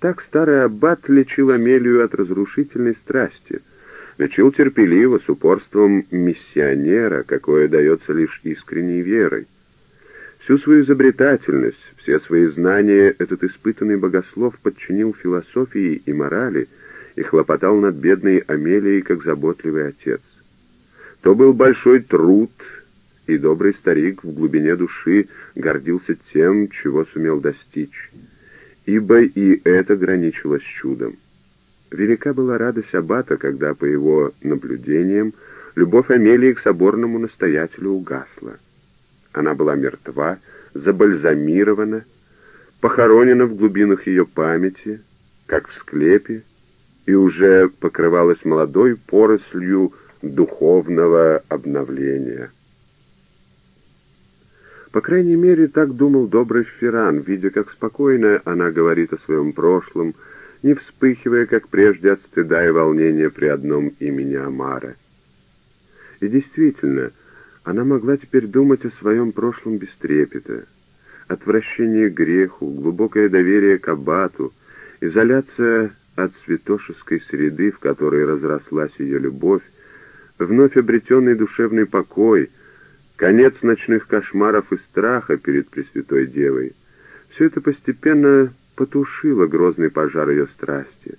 Так старый аббат лечил Амелию от разрушительной страсти. Лечил терпеливо, с упорством миссионера, какое дается лишь искренней верой. Всю свою изобретательность, все свои знания этот испытанный богослов подчинил философии и морали и хлопотал над бедной Амелией, как заботливый отец. То был большой труд, и добрый старик в глубине души гордился тем, чего сумел достичь, ибо и это граничило с чудом. Велика была радость Аббата, когда, по его наблюдениям, любовь Амелии к соборному настоятелю угасла. Она была мертва, забальзамирована, похоронена в глубинах ее памяти, как в склепе, и уже покрывалась молодой порослью духовного обновления. По крайней мере, так думал добрый Ферран, видя, как спокойно она говорит о своем прошлом, не вспыхивая, как прежде, от стыда и волнения при одном имени Амара. И действительно, она могла теперь думать о своем прошлом без трепета. Отвращение к греху, глубокое доверие к аббату, изоляция от святошеской среды, в которой разрослась ее любовь, вновь обретенный душевный покой, конец ночных кошмаров и страха перед Пресвятой Девой — все это постепенно потушило грозный пожар ее страсти.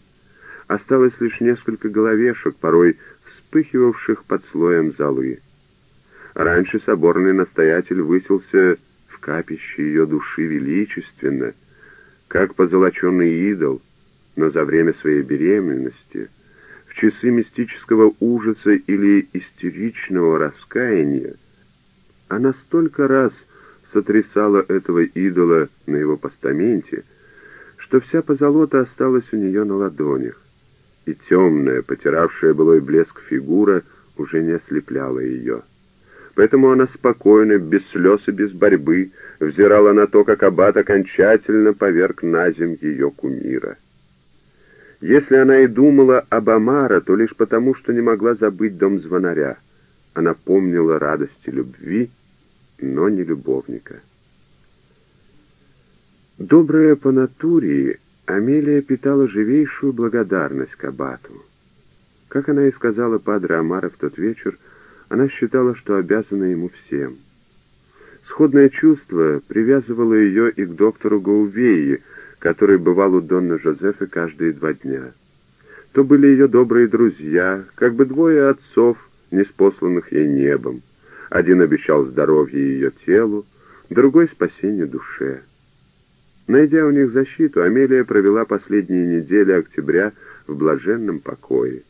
Осталось лишь несколько головешек, порой вспыхивавших под слоем золы. Раньше соборный настоятель высился в капище ее души величественно, как позолоченный идол, но за время своей беременности — часы мистического ужаса или истеричного раскаяния, она столько раз сотрясала этого идола на его постаменте, что вся позолота осталась у нее на ладонях, и темная, потиравшая былой блеск фигура уже не ослепляла ее. Поэтому она спокойно, без слез и без борьбы, взирала на то, как аббат окончательно поверг на земь ее кумира. Если она и думала об Амара, то лишь потому, что не могла забыть дом звонаря. Она помнила радости любви, но не любовника. Добрая по натуре, Амелия питала живейшую благодарность к Абату. Как она и сказала Падре Амара в тот вечер, она считала, что обязана ему всем. Сходное чувство привязывало ее и к доктору Гаувеи, который бывал у Донны Жозефы каждые два дня. То были ее добрые друзья, как бы двое отцов, неспосланных ей небом. Один обещал здоровье ее телу, другой — спасение душе. Найдя у них защиту, Амелия провела последние недели октября в блаженном покое.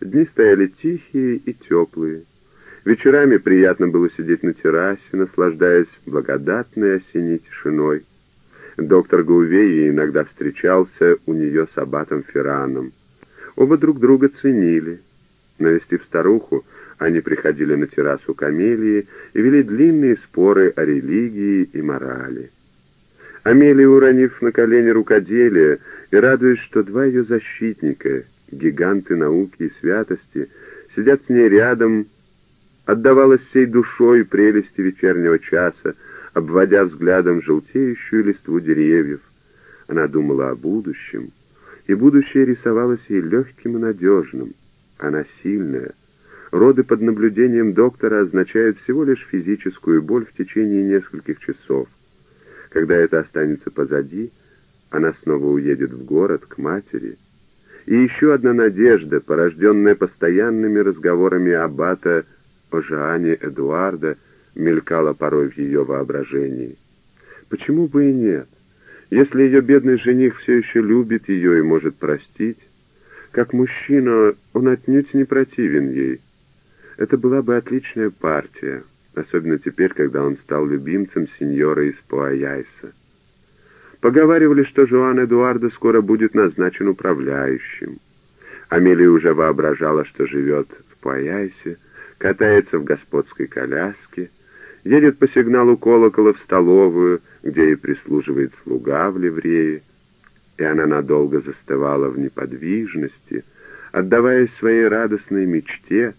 Дни стояли тихие и теплые. Вечерами приятно было сидеть на террасе, наслаждаясь благодатной осенней тишиной. Доктор Гаувей иногда встречался у нее с аббатом Ферраном. Оба друг друга ценили. Навестив старуху, они приходили на террасу Камелии и вели длинные споры о религии и морали. Амелия, уронив на колени рукоделие и радуясь, что два ее защитника, гиганты науки и святости, сидят с ней рядом, отдавалась всей душой прелести вечернего часа, обводя взглядом желтеющую листву деревьев. Она думала о будущем, и будущее рисовалось ей легким и надежным. Она сильная. Роды под наблюдением доктора означают всего лишь физическую боль в течение нескольких часов. Когда это останется позади, она снова уедет в город, к матери. И еще одна надежда, порожденная постоянными разговорами Аббата о Жоане Эдуарда, мелькало порой в ее воображении. Почему бы и нет? Если ее бедный жених все еще любит ее и может простить, как мужчина он отнюдь не противен ей. Это была бы отличная партия, особенно теперь, когда он стал любимцем сеньора из Пуаяйса. Поговаривали, что Жуан Эдуардо скоро будет назначен управляющим. Амелия уже воображала, что живет в Пуаяйсе, катается в господской коляске, едет по сигналу колокола в столовую, где ей прислуживает слуга в ливрее, и она надолго застывала в неподвижности, отдаваясь своей радостной мечте,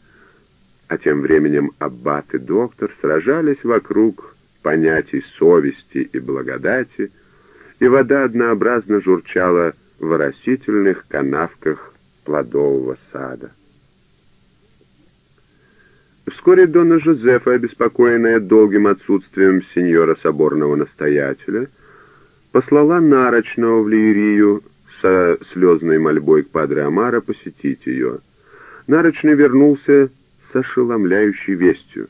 а тем временем аббат и доктор сражались вокруг понятий совести и благодати, и вода однообразно журчала в оросительных канавках плодового сада. Вскоре Дона Жозефа, обеспокоенная долгим отсутствием сеньора соборного настоятеля, послала нарочного в Лиерию со слезной мольбой к падре Амара посетить ее. Нарочный вернулся с ошеломляющей вестью.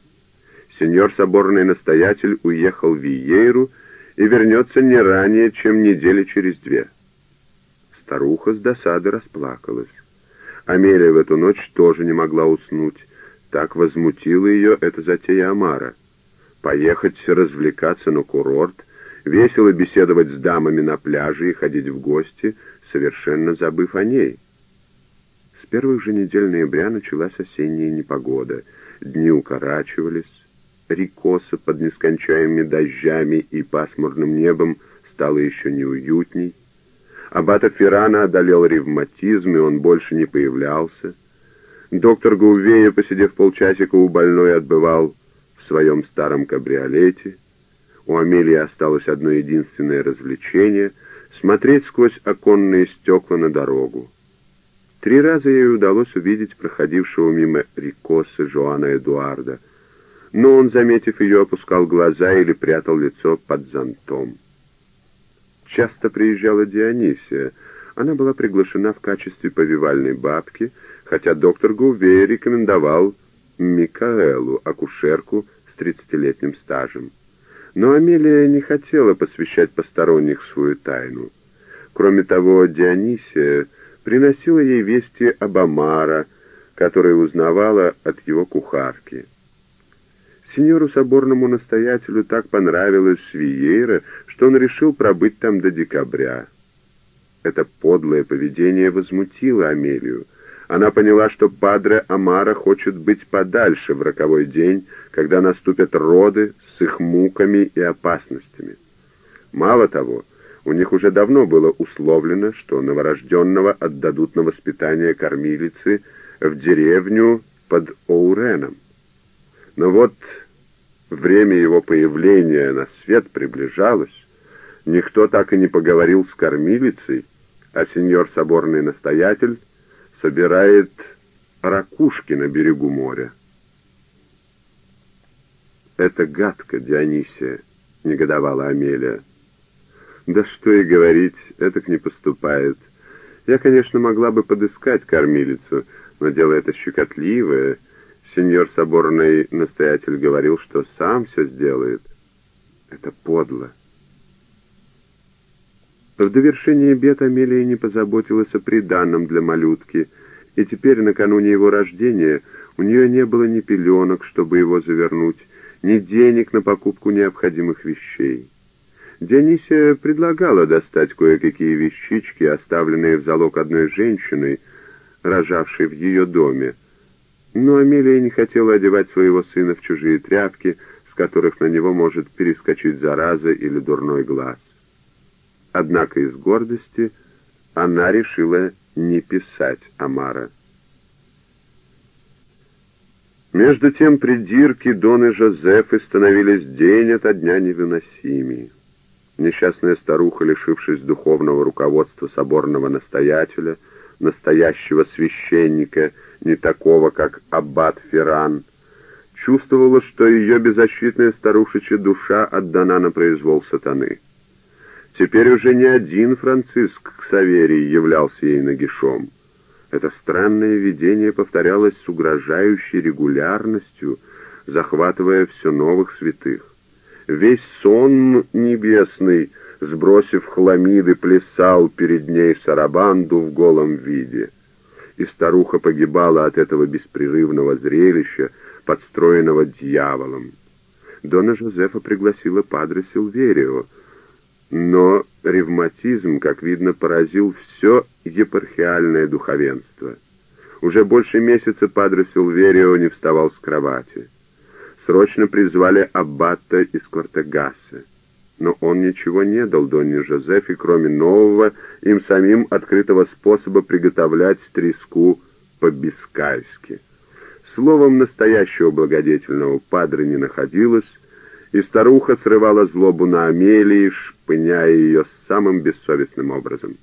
Сеньор соборный настоятель уехал в Виейру и вернется не ранее, чем недели через две. Старуха с досады расплакалась. Амелия в эту ночь тоже не могла уснуть. Так возмутила ее эта затея Амара. Поехать развлекаться на курорт, весело беседовать с дамами на пляже и ходить в гости, совершенно забыв о ней. С первых же недель ноября началась осенняя непогода. Дни укорачивались, Рикоса под нескончаемыми дождями и пасмурным небом стало еще неуютней. Аббата Феррана одолел ревматизм, и он больше не появлялся. Доктор Гувея, посидев полчасика у больной, отбывал в своем старом кабриолете. У Амелии осталось одно единственное развлечение — смотреть сквозь оконные стекла на дорогу. Три раза ей удалось увидеть проходившего мимо Рикоса Жоана Эдуарда — но он, заметив ее, опускал глаза или прятал лицо под зонтом. Часто приезжала Дионисия. Она была приглашена в качестве повивальной бабки, хотя доктор Гувей рекомендовал Микаэлу, акушерку с тридцатилетним стажем. Но Амелия не хотела посвящать посторонних свою тайну. Кроме того, Дионисия приносила ей вести об Амара, которые узнавала от его кухарки. Сеньору соборному настоятелю так понравилось Свиейра, что он решил пробыть там до декабря. Это подлое поведение возмутило Амелию. Она поняла, что падре Амара хочет быть подальше в роковой день, когда наступят роды с их муками и опасностями. Мало того, у них уже давно было условлено, что новорожденного отдадут на воспитание кормилицы в деревню под Оуреном. Но вот Время его появления на свет приближалось. Никто так и не поговорил с кормилицей, а сеньор соборный настоятель собирает ракушки на берегу моря. «Это гадко, Дионисия», — негодовала Амелия. «Да что и говорить, это к не поступает. Я, конечно, могла бы подыскать кормилицу, но дело это щекотливое, Сеньор соборный настоятель говорил, что сам все сделает. Это подло. В довершение бед Амелия не позаботилась о приданном для малютки, и теперь, накануне его рождения, у нее не было ни пеленок, чтобы его завернуть, ни денег на покупку необходимых вещей. Дионисия предлагала достать кое-какие вещички, оставленные в залог одной женщиной, рожавшей в ее доме, но Амелия не хотела одевать своего сына в чужие тряпки, с которых на него может перескочить зараза или дурной глаз. Однако из гордости она решила не писать Амара. Между тем придирки Дон и Жозефы становились день ото дня невыносимее. Несчастная старуха, лишившись духовного руководства соборного настоятеля, настоящего священника, не такого, как аббат Ферран, чувствовала, что ее беззащитная старушечья душа отдана на произвол сатаны. Теперь уже не один Франциск Ксаверий являлся ей нагишом. Это странное видение повторялось с угрожающей регулярностью, захватывая все новых святых. Весь сон небесный, сбросив хламиды, плясал перед ней сарабанду в голом виде — и старуха погибала от этого беспрерывного зрелища, подстроенного дьяволом. Дона Жозефа пригласила падре Силверио, но ревматизм, как видно, поразил все епархиальное духовенство. Уже больше месяца падре Силверио не вставал с кровати. Срочно призвали аббата из Квартегасса но он ничего не дал Донне Жозефе, кроме нового, им самим открытого способа приготовлять треску по-бискайски. Словом, настоящего благодетельного падре не находилось, и старуха срывала злобу на Амелии, шпыняя ее самым бессовестным образом.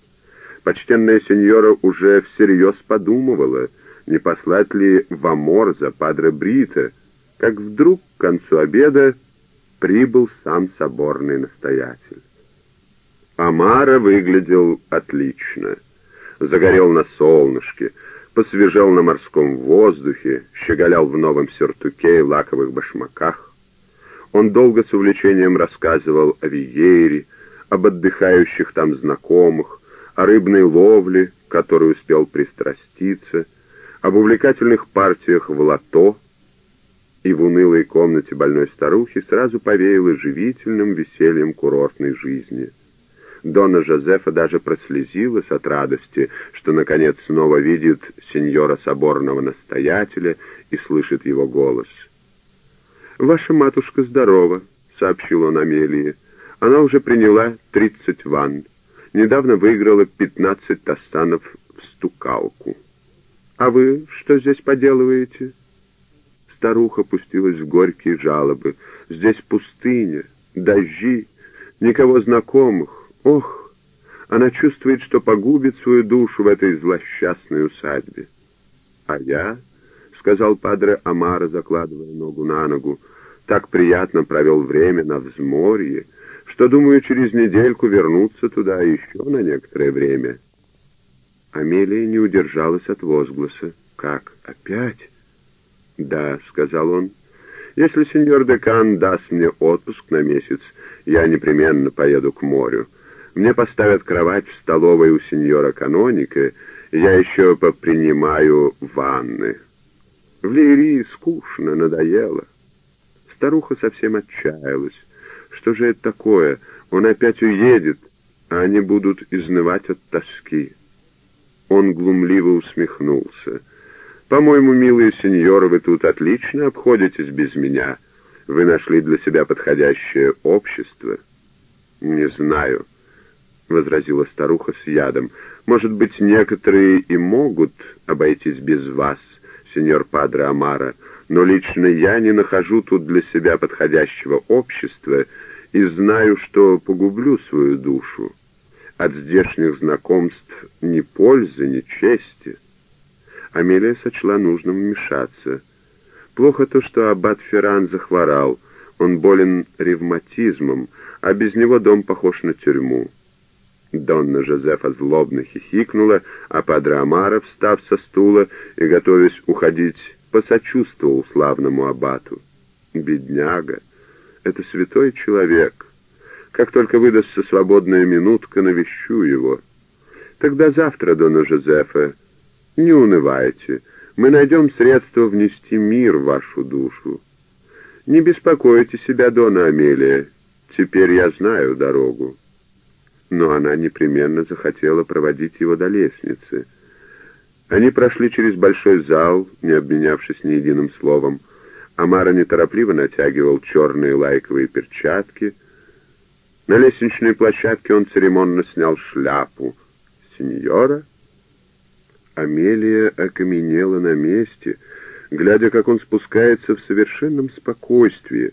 Почтенная сеньора уже всерьез подумывала, не послать ли в Амор за Падре Брита, как вдруг к концу обеда прибыл сам соборный настоятель. Амара выглядел отлично. Загорел на солнышке, посвежел на морском воздухе, щеголял в новом сюртуке и лаковых башмаках. Он долго с увлечением рассказывал о Виере, об отдыхающих там знакомых, о рыбной ловле, которой успел пристраститься, об увлекательных партиях в лото, и в унылой комнате больной старухи сразу повеяло живительным весельем курортной жизни. Дона Жозефа даже прослезилась от радости, что, наконец, снова видит сеньора соборного настоятеля и слышит его голос. «Ваша матушка здорова», — сообщил он Амелии. «Она уже приняла тридцать ванн. Недавно выиграла пятнадцать тостанов в стукалку. А вы что здесь поделываете?» Старуха пустилась в горькие жалобы. «Здесь пустыня, дожди, никого знакомых. Ох, она чувствует, что погубит свою душу в этой злосчастной усадьбе». «А я?» — сказал падре Амара, закладывая ногу на ногу. «Так приятно провел время на взморье, что, думаю, через недельку вернуться туда еще на некоторое время». Амелия не удержалась от возгласа. «Как? Опять?» «Да», — сказал он, — «если сеньор Декан даст мне отпуск на месяц, я непременно поеду к морю. Мне поставят кровать в столовой у сеньора Каноника, я еще попринимаю ванны. В Лирии скучно, надоело». Старуха совсем отчаялась. Что же это такое? Он опять уедет, а они будут изнывать от тоски. Он глумливо усмехнулся. «По-моему, милые сеньоры, вы тут отлично обходитесь без меня. Вы нашли для себя подходящее общество». «Не знаю», — возразила старуха с ядом. «Может быть, некоторые и могут обойтись без вас, сеньор Падре Амара, но лично я не нахожу тут для себя подходящего общества и знаю, что погублю свою душу. От здешних знакомств ни пользы, ни чести». Амелия сочла нужным вмешаться. Плохо то, что аббат Ферран захворал. Он болен ревматизмом, а без него дом похож на тюрьму. Донна Жозефа злобно хихикнула, а Падре Амара, встав со стула и готовясь уходить, посочувствовал славному аббату. «Бедняга! Это святой человек. Как только выдастся свободная минутка, навещу его. Тогда завтра, Дона Жозефа, не унывайте, мы найдем средства внести мир в вашу душу. Не беспокойте себя, Дона Амелия, теперь я знаю дорогу. Но она непременно захотела проводить его до лестницы. Они прошли через большой зал, не обменявшись ни единым словом. Амара неторопливо натягивал черные лайковые перчатки. На лестничной площадке он церемонно снял шляпу. «Сеньора?» Амелия окаменела на месте, глядя, как он спускается в совершенном спокойствии,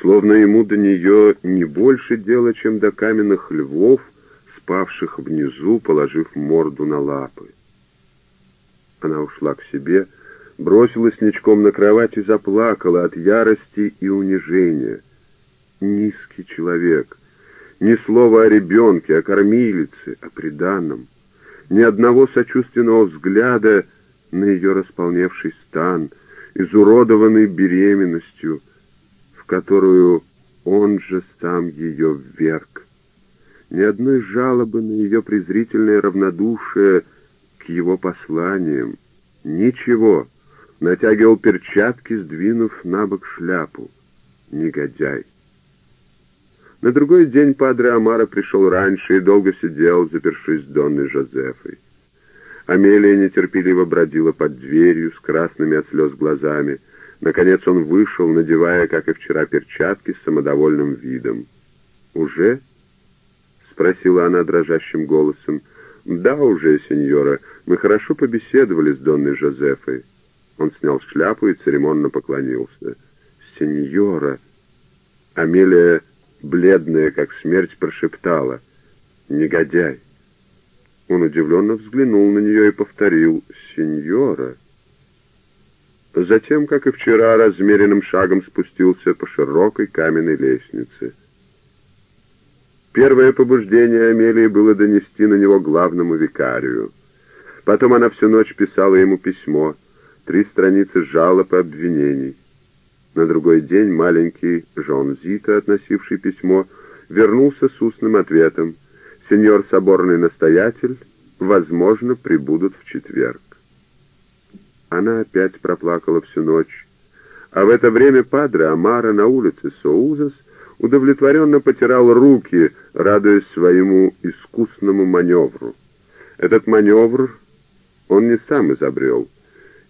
словно ему до нее не больше дела, чем до каменных львов, спавших внизу, положив морду на лапы. Она ушла к себе, бросилась ничком на кровать и заплакала от ярости и унижения. Низкий человек, ни слова о ребенке, о кормилице, о приданном ни одного сочувственного взгляда на ее располневший стан, изуродованный беременностью, в которую он же сам ее вверг. Ни одной жалобы на ее презрительное равнодушие к его посланиям. Ничего. Натягивал перчатки, сдвинув на бок шляпу. Негодяй. На другой день Падре Амара пришел раньше и долго сидел, запершись с Донной Жозефой. Амелия нетерпеливо бродила под дверью с красными от слез глазами. Наконец он вышел, надевая, как и вчера, перчатки с самодовольным видом. «Уже?» — спросила она дрожащим голосом. «Да, уже, сеньора. Мы хорошо побеседовали с Донной Жозефой». Он снял шляпу и церемонно поклонился. «Сеньора!» Амелия бледная, как смерть, прошептала. «Негодяй!» Он удивленно взглянул на нее и повторил «Сеньора». Затем, как и вчера, размеренным шагом спустился по широкой каменной лестнице. Первое побуждение Амелии было донести на него главному викарию. Потом она всю ночь писала ему письмо, три страницы жалоб и обвинений. На другой день маленький Жон Зита, относивший письмо, вернулся с устным ответом. Сеньор соборный настоятель, возможно, прибудут в четверг. Она опять проплакала всю ночь, а в это время Падре Амара на улице Соузас удовлетворенно потирал руки, радуясь своему искусному маневру. Этот маневр он не сам изобрел.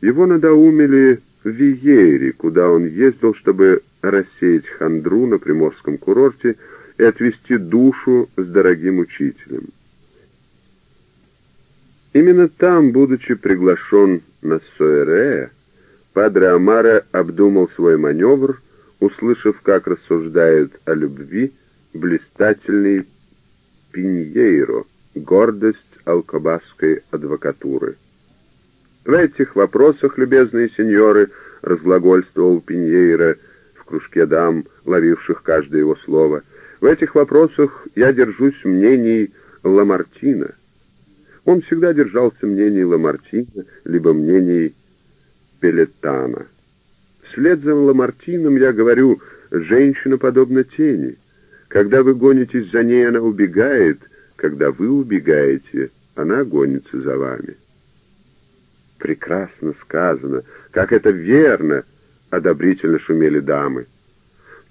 Его надоумили в Виере, куда он ездил, чтобы рассеять хандру на приморском курорте и отвести душу с дорогим учителем. Именно там, будучи приглашен на Суэрея, Падре Амара обдумал свой маневр, услышав, как рассуждает о любви блистательный Пиньейро, гордость алкобасской адвокатуры. В этих вопросах, любезные сеньоры, разглагольствовал Пиньейро в кружке дам, ловивших каждое его слово, в этих вопросах я держусь мнений Ламартина. Он всегда держался мнений Ламартина, либо мнений Пелетана. Вслед за Ламартином я говорю, женщина подобна тени. Когда вы гонитесь за ней, она убегает, когда вы убегаете, она гонится за вами. Прекрасно сказано, как это верно, одобрительно шумели дамы.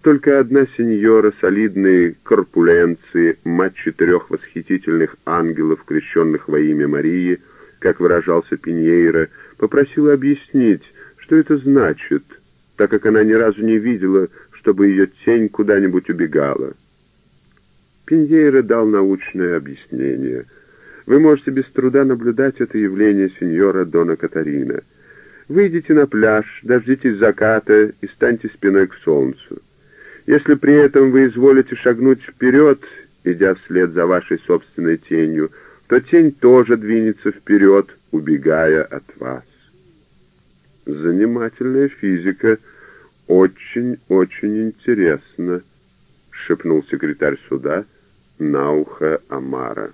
Только одна сеньора солидной корпуленции, мать четырех восхитительных ангелов, крещенных во имя Марии, как выражался Пиньейра, попросила объяснить, что это значит, так как она ни разу не видела, чтобы ее тень куда-нибудь убегала. Пиньейра дал научное объяснение. Вы можете без труда наблюдать это явление сеньора Дона Катарина. Выйдите на пляж, дождитесь заката и станьте спиной к солнцу. Если при этом вы изволите шагнуть вперед, идя вслед за вашей собственной тенью, то тень тоже двинется вперед, убегая от вас. Занимательная физика, очень-очень интересно, шепнул секретарь суда на ухо Амара.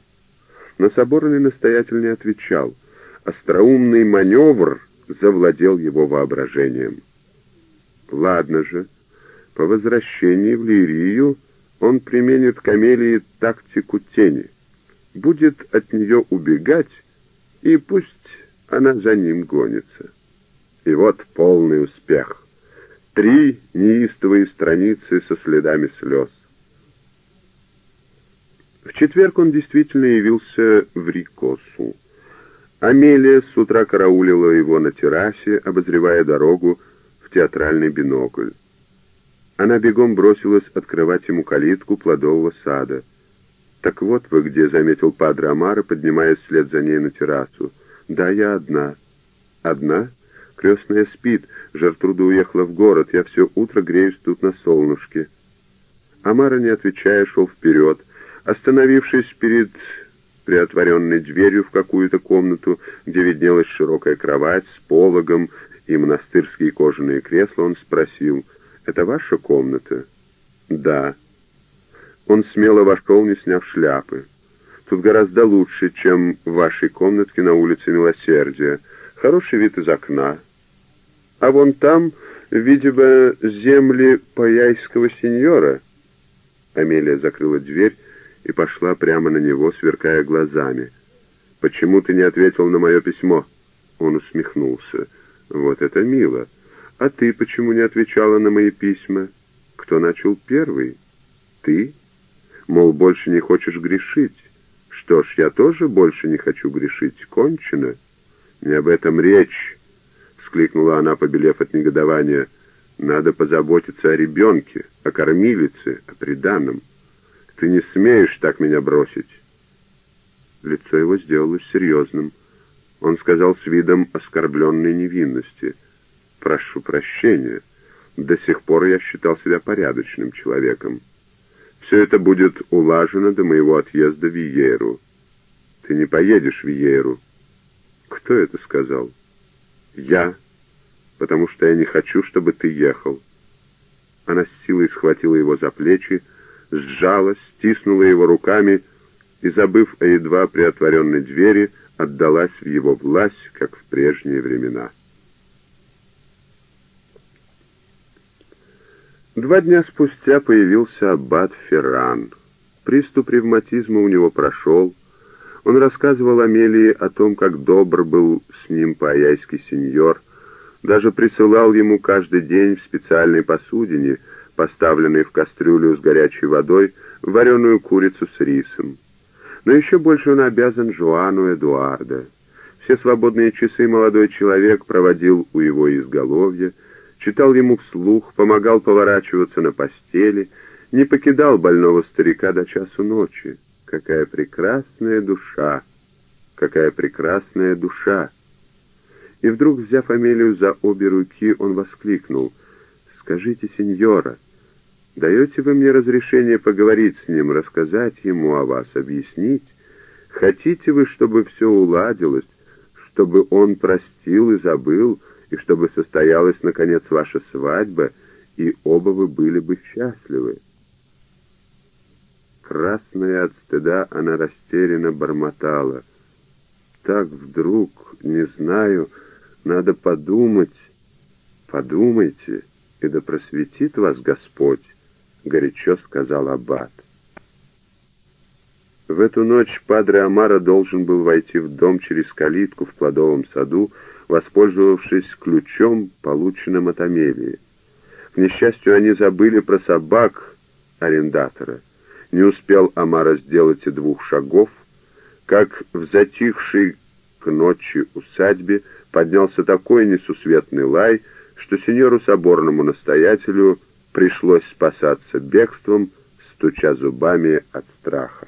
Но соборный настоятель не отвечал. Остроумный маневр завладел его воображением. «Ладно же», по возвращении в Лирию он применит к Амелии тактику тени, будет от нее убегать, и пусть она за ним гонится. И вот полный успех. Три неистовые страницы со следами слез. В четверг он действительно явился в Рикосу. Амелия с утра караулила его на террасе, обозревая дорогу в театральный бинокль. Она бегом бросилась открывать ему калитку плодового сада. «Так вот вы где», — заметил Падре Амара, поднимаясь вслед за ней на террасу. «Да, я одна». «Одна? Крестная спит. Жертруда уехала в город. Я все утро греюсь тут на солнышке». Амара, не отвечая, шел вперед. Остановившись перед приотворенной дверью в какую-то комнату, где виднелась широкая кровать с пологом и монастырские кожаные кресла, он спросил — «Это ваша комната?» «Да». Он смело вошел, не сняв шляпы. «Тут гораздо лучше, чем в вашей комнатке на улице Милосердия. Хороший вид из окна. А вон там, видимо, земли паяйского сеньора». Амелия закрыла дверь и пошла прямо на него, сверкая глазами. «Почему ты не ответил на мое письмо?» Он усмехнулся. «Вот это мило. А ты почему не отвечала на мои письма? Кто начал первый? Ты? Мол, больше не хочешь грешить. Что ж, я тоже больше не хочу грешить. Кончено. Не об этом речь, — вскликнула она, побелев от негодования. Надо позаботиться о ребенке, о кормилице, о приданном. Ты не смеешь так меня бросить. Лицо его сделалось серьезным. Он сказал с видом оскорбленной невинности — прошу прощения. До сих пор я считал себя порядочным человеком. Все это будет улажено до моего отъезда в Иеру. Ты не поедешь в Ейру. Кто это сказал? Я, потому что я не хочу, чтобы ты ехал. Она с силой схватила его за плечи, сжала, стиснула его руками и, забыв о едва приотворенной двери, отдалась в его власть, как в прежние времена. Два дня спустя появился аббат Ферран. Приступ ревматизма у него прошел. Он рассказывал Амелии о том, как добр был с ним по-аяйски сеньор, даже присылал ему каждый день в специальной посудине, поставленной в кастрюлю с горячей водой, вареную курицу с рисом. Но еще больше он обязан Жуану Эдуарда. Все свободные часы молодой человек проводил у его изголовья, читал ему вслух, помогал поворачиваться на постели, не покидал больного старика до часу ночи. Какая прекрасная душа! Какая прекрасная душа! И вдруг, взяв Амелию за обе руки, он воскликнул, «Скажите, сеньора, даете вы мне разрешение поговорить с ним, рассказать ему о вас, объяснить? Хотите вы, чтобы все уладилось, чтобы он простил и забыл, и чтобы состоялась, наконец, ваша свадьба, и оба вы были бы счастливы?» Красная от стыда, она растерянно бормотала. «Так вдруг, не знаю, надо подумать. Подумайте, и да просветит вас Господь», — горячо сказал Аббат. В эту ночь Падре Амара должен был войти в дом через калитку в плодовом саду, воспользовавшись ключом, полученным от Амелии. К несчастью, они забыли про собак арендатора. Не успел Амара сделать и двух шагов, как в затихшей к ночи усадьбе поднялся такой несусветный лай, что сеньору соборному настоятелю пришлось спасаться бегством, стуча зубами от страха.